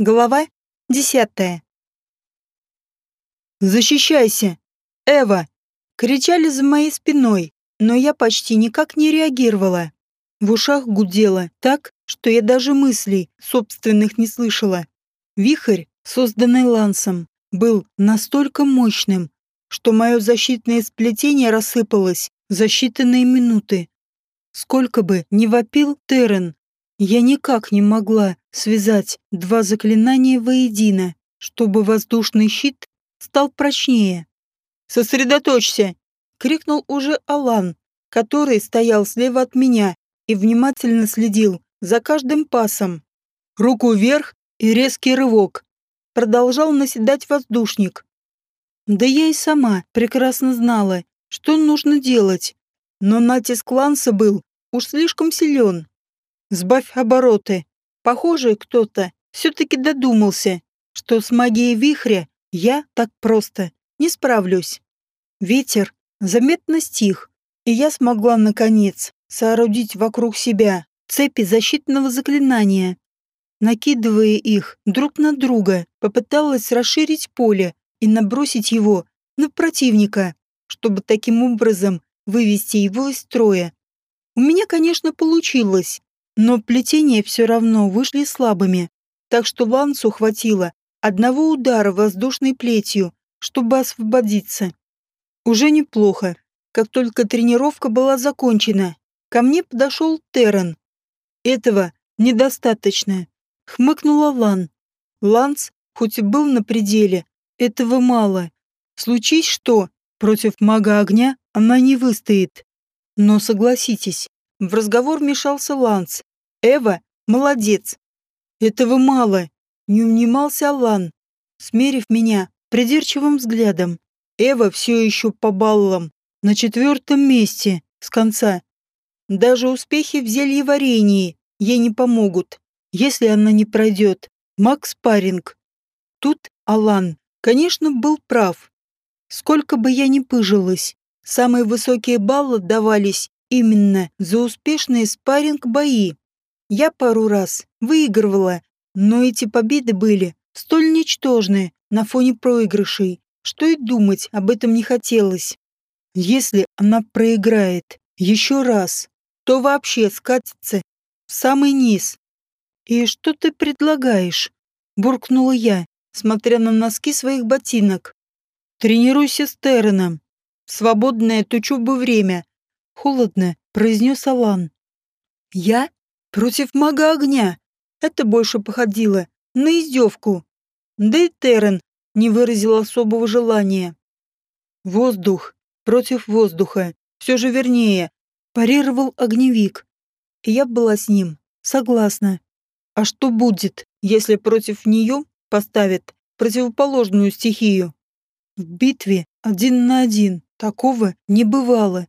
Глава десятая. «Защищайся! Эва!» Кричали за моей спиной, но я почти никак не реагировала. В ушах гудело так, что я даже мыслей собственных не слышала. Вихрь, созданный Лансом, был настолько мощным, что мое защитное сплетение рассыпалось за считанные минуты. Сколько бы ни вопил Террен, я никак не могла связать два заклинания воедино, чтобы воздушный щит стал прочнее. «Сосредоточься!» — крикнул уже Алан, который стоял слева от меня и внимательно следил за каждым пасом. Руку вверх и резкий рывок. Продолжал наседать воздушник. Да я и сама прекрасно знала, что нужно делать. Но натиск Ланса был уж слишком силен. Сбавь обороты. Похоже, кто-то все-таки додумался, что с магией вихря я так просто не справлюсь. Ветер заметно стих, и я смогла, наконец, соорудить вокруг себя цепи защитного заклинания. Накидывая их друг на друга, попыталась расширить поле и набросить его на противника, чтобы таким образом вывести его из строя. У меня, конечно, получилось, но плетения все равно вышли слабыми, так что Лансу хватило одного удара воздушной плетью, чтобы освободиться. Уже неплохо. Как только тренировка была закончена, ко мне подошел Террен. Этого недостаточно, хмыкнула Лан. Ланс, хоть и был на пределе, этого мало. Случись что, против мага огня она не выстоит. Но согласитесь, в разговор вмешался Ланс, Эва молодец. Этого мало. Не унимался Алан, смерив меня придирчивым взглядом. Эва все еще по баллам. На четвертом месте, с конца. Даже успехи в зельеварении ей не помогут, если она не пройдет. Макс Паринг. Тут Алан, конечно, был прав. Сколько бы я ни пыжилась, самые высокие баллы давались именно за успешные спарринг-бои. Я пару раз выигрывала, но эти победы были столь ничтожны на фоне проигрышей, что и думать об этом не хотелось. Если она проиграет еще раз, то вообще скатится в самый низ. «И что ты предлагаешь?» – буркнула я, смотря на носки своих ботинок. «Тренируйся с Терреном. Свободное от учебы время», – холодно произнес Алан. «Я Против мага огня. Это больше походило на издевку. Да и Террен не выразил особого желания. Воздух против воздуха. Все же вернее, парировал огневик. И я была с ним согласна. А что будет, если против нее поставят противоположную стихию? В битве один на один такого не бывало.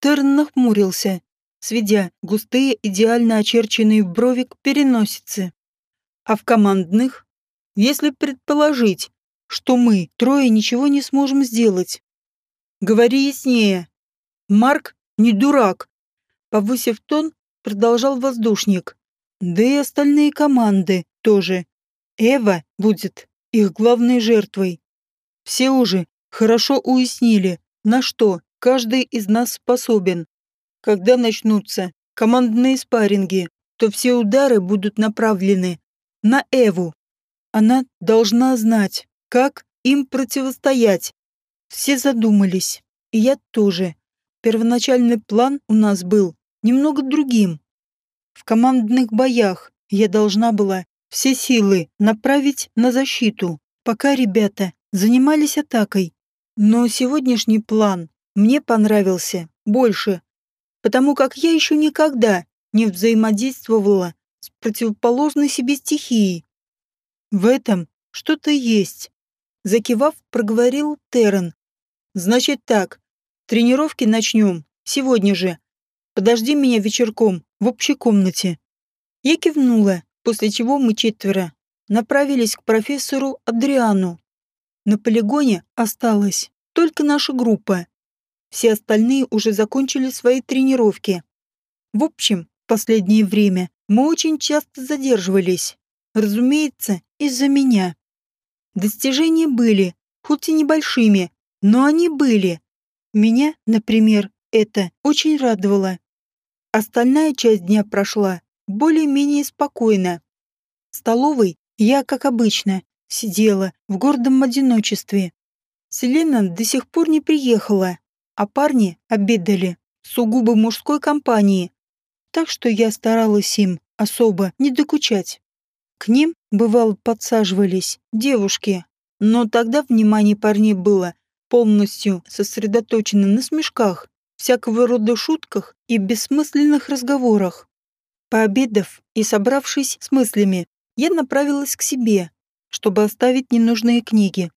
Терн нахмурился, сведя густые идеально очерченные брови к переносице. А в командных, если предположить, что мы трое ничего не сможем сделать. Говори яснее. Марк не дурак. Повысив тон, продолжал воздушник. Да и остальные команды тоже. Эва будет их главной жертвой. Все уже хорошо уяснили, на что каждый из нас способен. Когда начнутся командные спарринги, то все удары будут направлены на Эву. Она должна знать, как им противостоять. Все задумались, и я тоже. Первоначальный план у нас был немного другим. В командных боях я должна была все силы направить на защиту, пока ребята занимались атакой. Но сегодняшний план мне понравился больше, потому как я еще никогда не взаимодействовала с противоположной себе стихией. В этом что-то есть. Закивав, проговорил Террен. Значит так, тренировки начнем сегодня же. Подожди меня вечерком в общей комнате. Я кивнула, после чего мы четверо направились к профессору Адриану. На полигоне осталась только наша группа. Все остальные уже закончили свои тренировки. В общем, в последнее время мы очень часто задерживались. разумеется, из-за меня. Достижения были, хоть и небольшими, но они были. Меня, например, это очень радовало. Остальная часть дня прошла более-менее спокойно. В столовой я, как обычно, сидела в гордом одиночестве. Селена до сих пор не приехала, а парни обедали сугубо мужской компании, так что я старалась им особо не докучать. К ним, бывало, подсаживались девушки, но тогда внимание парней было полностью сосредоточено на смешках, всякого рода шутках и бессмысленных разговорах. Пообедав и собравшись с мыслями, я направилась к себе, чтобы оставить ненужные книги.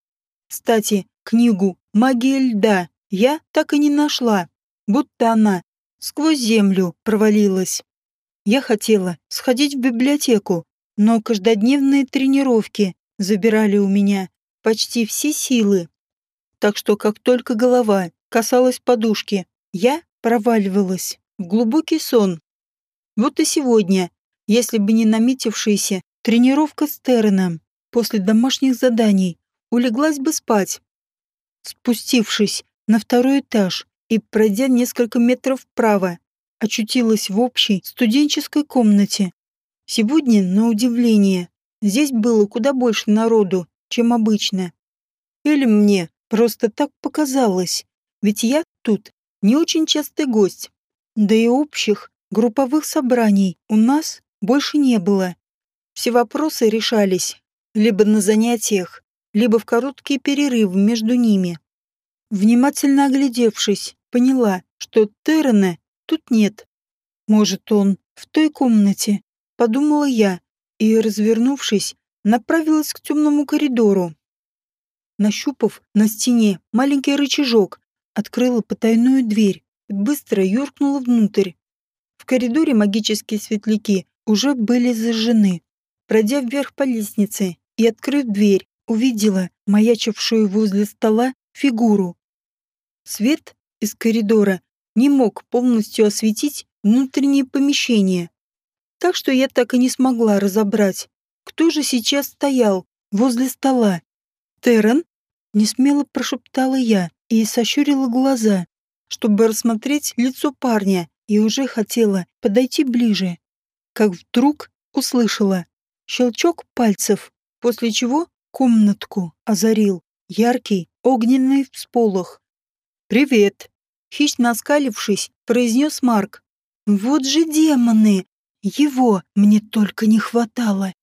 Кстати, книгу «Магия льда» я так и не нашла, будто она сквозь землю провалилась. Я хотела сходить в библиотеку, но каждодневные тренировки забирали у меня почти все силы. Так что как только голова касалась подушки, я проваливалась в глубокий сон. Вот и сегодня, если бы не наметившаяся тренировка с Терреном после домашних заданий, улеглась бы спать. Спустившись на второй этаж и пройдя несколько метров вправо, очутилась в общей студенческой комнате. Сегодня, на удивление, здесь было куда больше народу, чем обычно. Или мне просто так показалось, ведь я тут не очень частый гость. Да и общих групповых собраний у нас больше не было. Все вопросы решались либо на занятиях, либо в короткие перерывы между ними. Внимательно оглядевшись, поняла, что Террена тут нет. Может, он в той комнате, подумала я, и, развернувшись, направилась к темному коридору. Нащупав на стене маленький рычажок, открыла потайную дверь и быстро юркнула внутрь. В коридоре магические светляки уже были зажжены. Пройдя вверх по лестнице и открыв дверь, увидела маячившую возле стола фигуру. Свет из коридора не мог полностью осветить внутреннее помещение, так что я так и не смогла разобрать, кто же сейчас стоял возле стола. «Террен?» — несмело прошептала я и сощурила глаза, чтобы рассмотреть лицо парня, и уже хотела подойти ближе, как вдруг услышала щелчок пальцев, после чего комнатку озарил яркий огненный всполох. «Привет!» — хищно оскалившись, произнес Марк. «Вот же демоны! Его мне только не хватало!»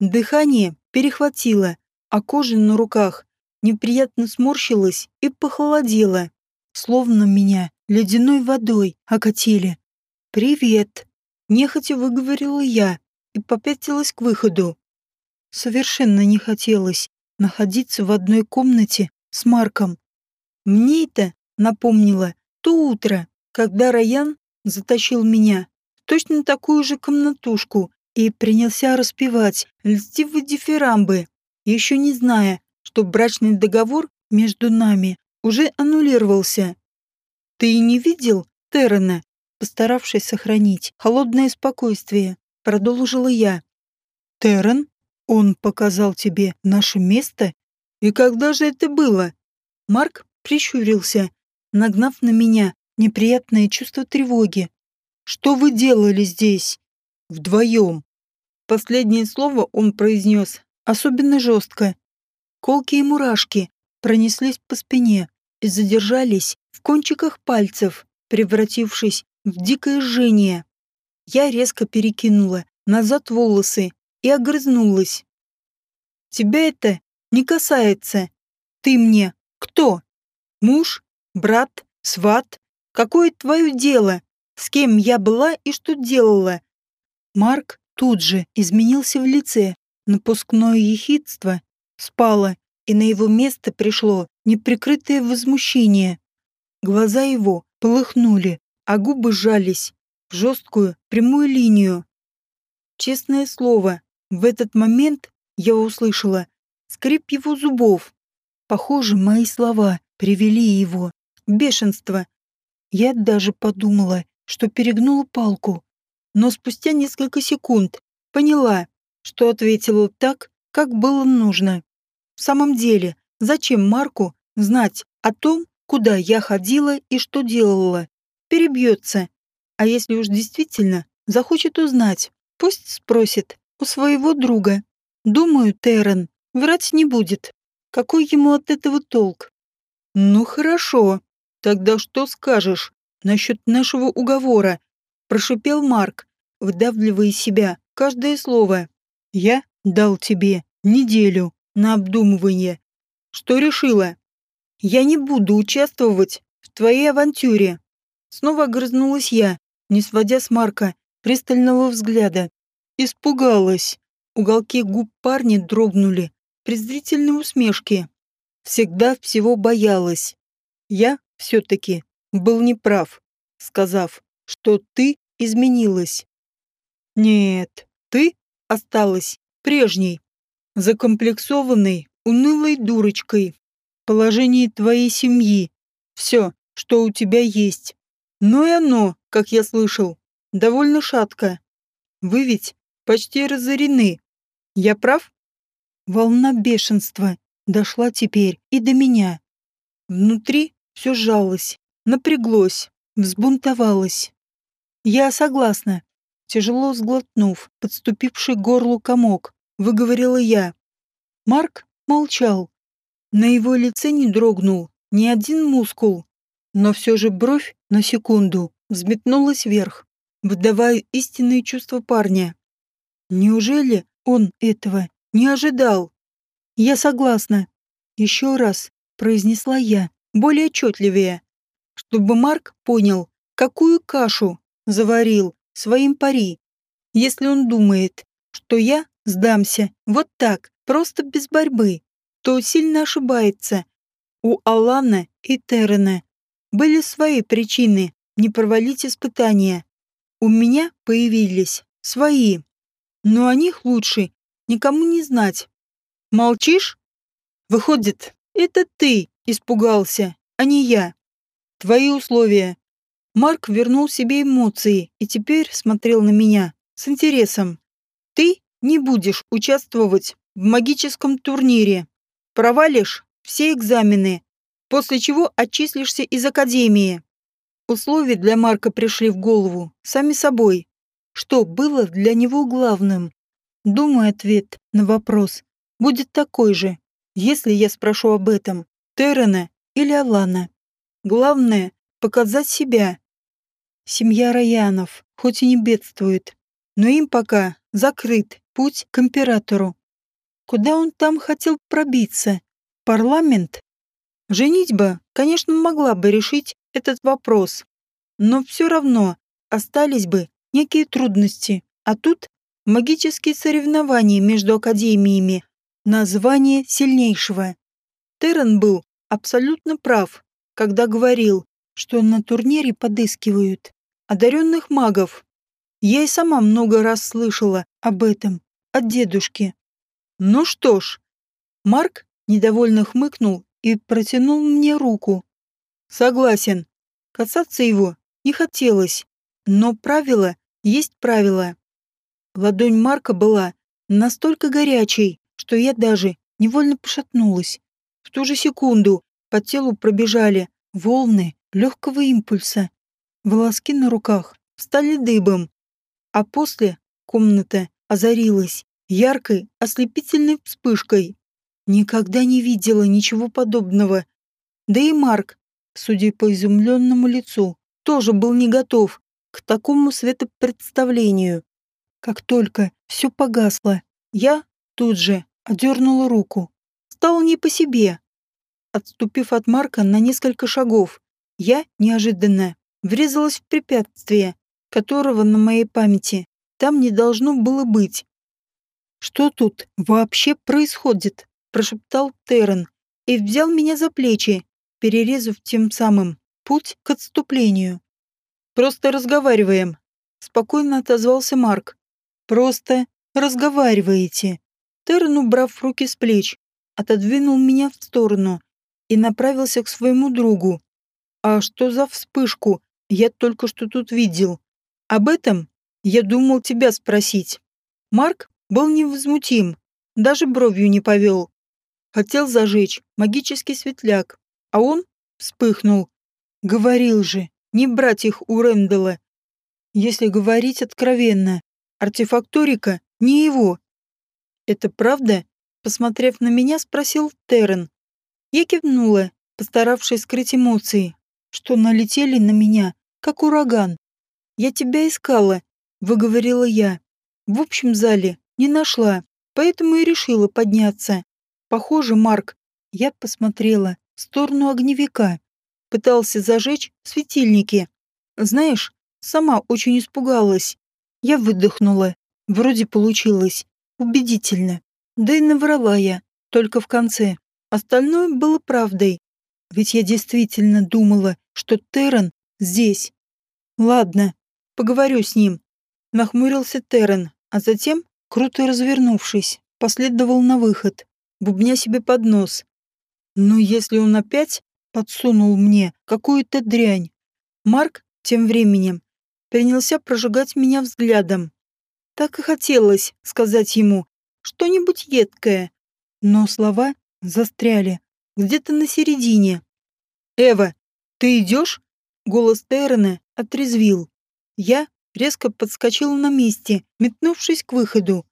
Дыхание перехватило, а кожа на руках неприятно сморщилась и похолодела, словно меня ледяной водой окатили. «Привет!» — нехотя выговорила я и попятилась к выходу. Совершенно не хотелось находиться в одной комнате с Марком. Мне это напомнило то утро, когда Раян затащил меня в точно такую же комнатушку и принялся распевать льстивые дифирамбы, еще не зная, что брачный договор между нами уже аннулировался. Ты и не видел Террена, постаравшись сохранить холодное спокойствие, продолжила я. Террен? Он показал тебе наше место? И когда же это было? Марк прищурился, нагнав на меня неприятное чувство тревоги. Что вы делали здесь? Вдвоем. Последнее слово он произнес особенно жестко. Колки и мурашки пронеслись по спине и задержались в кончиках пальцев, превратившись в дикое жжение. Я резко перекинула назад волосы и огрызнулась. «Тебя это не касается. Ты мне кто? Муж? Брат? Сват? Какое твое дело? С кем я была и что делала?» Марк тут же изменился в лице. Напускное ехидство спало, и на его место пришло неприкрытое возмущение. Глаза его полыхнули, а губы сжались в жесткую прямую линию. Честное слово, в этот момент я услышала скрип его зубов. Похоже, мои слова привели его в бешенство. Я даже подумала, что перегнула палку, но спустя несколько секунд поняла, что ответила так, как было нужно. В самом деле, зачем Марку знать о том, куда я ходила и что делала? Перебьется. А если уж действительно захочет узнать, пусть спросит у своего друга. Думаю, Террен врать не будет. Какой ему от этого толк? Ну хорошо. Тогда что скажешь насчет нашего уговора? Прошипел Марк, выдавливая из себя каждое слово. Я дал тебе неделю на обдумывание. Что решила? Я не буду участвовать в твоей авантюре. Снова огрызнулась я, не сводя с Марка пристального взгляда. Испугалась. Уголки губ парня дрогнули, презрительной усмешки. Всегда всего боялась. Я все-таки был неправ, сказав, что ты изменилась. Нет, ты осталась прежней, закомплексованной, унылой дурочкой. Положение твоей семьи, все, что у тебя есть. Но и оно, как я слышал, довольно шатко. Вы ведь почти разорены. Я прав? Волна бешенства дошла теперь и до меня. Внутри все сжалось, напряглось, взбунтовалось. Я согласна. Тяжело сглотнув, подступивший горлу комок, выговорила я. Марк молчал. На его лице не дрогнул ни один мускул, но все же бровь на секунду взметнулась вверх, выдавая истинные чувства парня. Неужели он этого не ожидал? Я согласна. Еще раз произнесла я, более отчетливее, чтобы Марк понял, какую кашу заварил своим пари. Если он думает, что я сдамся вот так, просто без борьбы, то сильно ошибается. У Алана и Террена были свои причины не провалить испытания. У меня появились свои, но о них лучше никому не знать. Молчишь? Выходит, это ты испугался, а не я. Твои условия. Марк вернул себе эмоции и теперь смотрел на меня с интересом. Ты не будешь участвовать в магическом турнире. Провалишь все экзамены, после чего отчислишься из академии. Условия для Марка пришли в голову сами собой. Что было для него главным? Думаю, ответ на вопрос будет такой же, если я спрошу об этом Террена или Алана. Главное — показать себя. Семья Раянов, хоть и не бедствует, но им пока закрыт путь к императору. Куда он там хотел пробиться? Парламент? Женитьба, конечно, могла бы решить этот вопрос, но все равно остались бы некие трудности. А тут магические соревнования между академиями на звание сильнейшего. Террен был абсолютно прав, когда говорил, что на турнире подыскивают одаренных магов. Я и сама много раз слышала об этом от дедушки. Ну что ж, Марк недовольно хмыкнул и протянул мне руку. Согласен. Касаться его не хотелось, но правило есть правило. Ладонь Марка была настолько горячей, что я даже невольно пошатнулась. В ту же секунду по телу пробежали волны легкого импульса. Волоски на руках стали дыбом, а после комната озарилась яркой ослепительной вспышкой. Никогда не видела ничего подобного. Да и Марк, судя по изумленному лицу, тоже был не готов к такому светопредставлению. Как только все погасло, я тут же одернула руку. Стало не по себе. Отступив от Марка на несколько шагов, я, неожиданно, врезалась в препятствие, которого на моей памяти там не должно было быть. «Что тут вообще происходит?» прошептал Террен и взял меня за плечи, перерезав тем самым путь к отступлению. «Просто разговариваем», — спокойно отозвался Марк. «Просто разговариваете». Террен, убрав руки с плеч, отодвинул меня в сторону и направился к своему другу. «А что за вспышку я только что тут видел? Об этом я думал тебя спросить». Марк был невозмутим, даже бровью не повел. Хотел зажечь магический светляк, а он вспыхнул. Говорил же, не брать их у Рэндала. Если говорить откровенно, артефакторика не его. Это правда? Посмотрев на меня, спросил Террен. Я кивнула, постаравшись скрыть эмоции, что налетели на меня, как ураган. «Я тебя искала», — выговорила я. «В общем зале не нашла, поэтому и решила подняться. Похоже, Марк, я посмотрела в сторону огневика, пытался зажечь светильники. Знаешь, сама очень испугалась. Я выдохнула. Вроде получилось. Убедительно. Да и наврала я, только в конце. Остальное было правдой. Ведь я действительно думала, что Террен здесь. Ладно, поговорю с ним. Нахмурился Террен, а затем, круто развернувшись, последовал на выход, бубня себе под нос. Но если он опять подсунул мне какую-то дрянь. Марк тем временем принялся прожигать меня взглядом. Так и хотелось сказать ему что-нибудь едкое, но слова застряли где-то на середине. «Эва, ты идешь?» Голос Террена отрезвил. Я резко подскочила на месте, метнувшись к выходу.